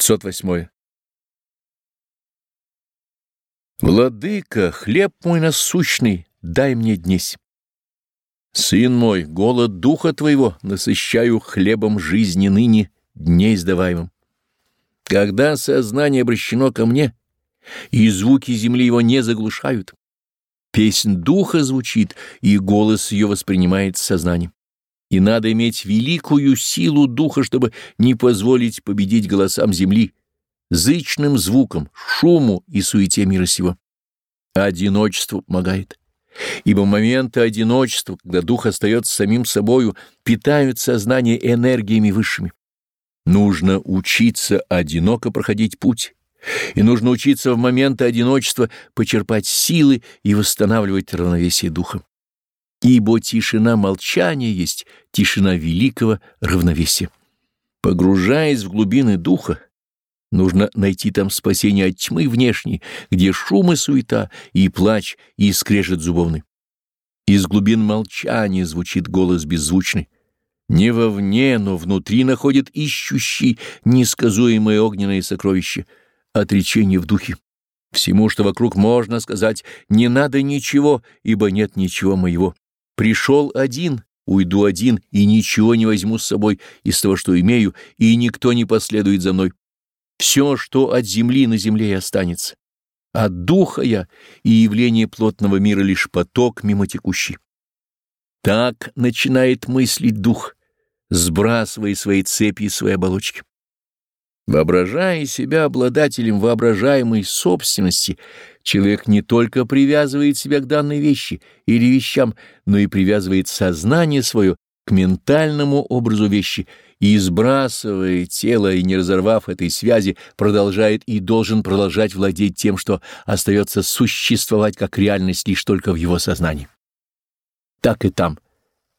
508. Владыка, хлеб мой насущный, дай мне днесь. Сын мой, голод духа твоего насыщаю хлебом жизни ныне, дней сдаваемым. Когда сознание обращено ко мне, и звуки земли его не заглушают, песнь духа звучит, и голос ее воспринимает сознанием. И надо иметь великую силу духа, чтобы не позволить победить голосам земли, зычным звуком, шуму и суете мира сего. Одиночество помогает. Ибо моменты одиночества, когда дух остается самим собою, питают сознание энергиями высшими. Нужно учиться одиноко проходить путь, и нужно учиться в моменты одиночества почерпать силы и восстанавливать равновесие духа ибо тишина молчания есть тишина великого равновесия. Погружаясь в глубины духа, нужно найти там спасение от тьмы внешней, где шум и суета, и плач, и скрежет зубовный. Из глубин молчания звучит голос беззвучный. Не вовне, но внутри находит ищущий несказуемое огненное сокровище, отречение в духе. Всему, что вокруг можно сказать, не надо ничего, ибо нет ничего моего. Пришел один, уйду один, и ничего не возьму с собой из того, что имею, и никто не последует за мной. Все, что от земли на земле и останется. От духа я и явление плотного мира лишь поток мимо текущий. Так начинает мыслить дух, сбрасывая свои цепи и свои оболочки. Воображая себя обладателем воображаемой собственности, человек не только привязывает себя к данной вещи или вещам, но и привязывает сознание свое к ментальному образу вещи и, сбрасывая тело и не разорвав этой связи, продолжает и должен продолжать владеть тем, что остается существовать как реальность лишь только в его сознании. Так и там —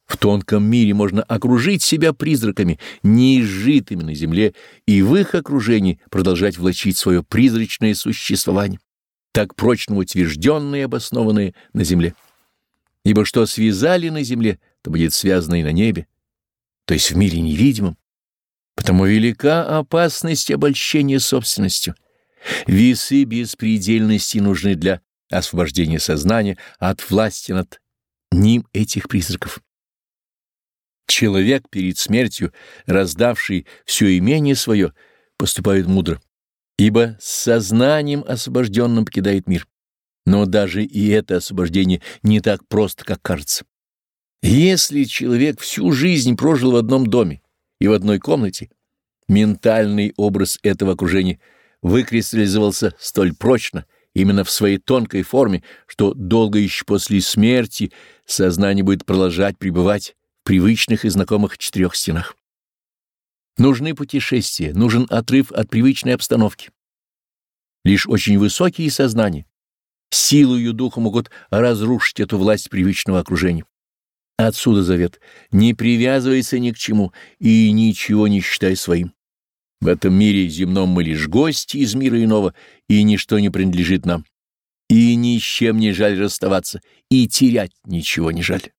в тонком мире можно окружить себя призраками, неизжитыми на земле, и в их окружении продолжать влачить свое призрачное существование, так прочно утвержденное и обоснованное на земле. Ибо что связали на земле, то будет связано и на небе, то есть в мире невидимом. Потому велика опасность обольщения собственностью. Весы беспредельности нужны для освобождения сознания от власти над ним этих призраков. Человек перед смертью, раздавший все имение свое, поступает мудро, ибо с сознанием освобожденным покидает мир. Но даже и это освобождение не так просто, как кажется. Если человек всю жизнь прожил в одном доме и в одной комнате, ментальный образ этого окружения выкристаллизовался столь прочно, именно в своей тонкой форме, что долго еще после смерти сознание будет продолжать пребывать привычных и знакомых четырех стенах. Нужны путешествия, нужен отрыв от привычной обстановки. Лишь очень высокие сознания, силою духа могут разрушить эту власть привычного окружения. Отсюда завет «Не привязывайся ни к чему и ничего не считай своим». В этом мире земном мы лишь гости из мира иного, и ничто не принадлежит нам. И ни с чем не жаль расставаться, и терять ничего не жаль.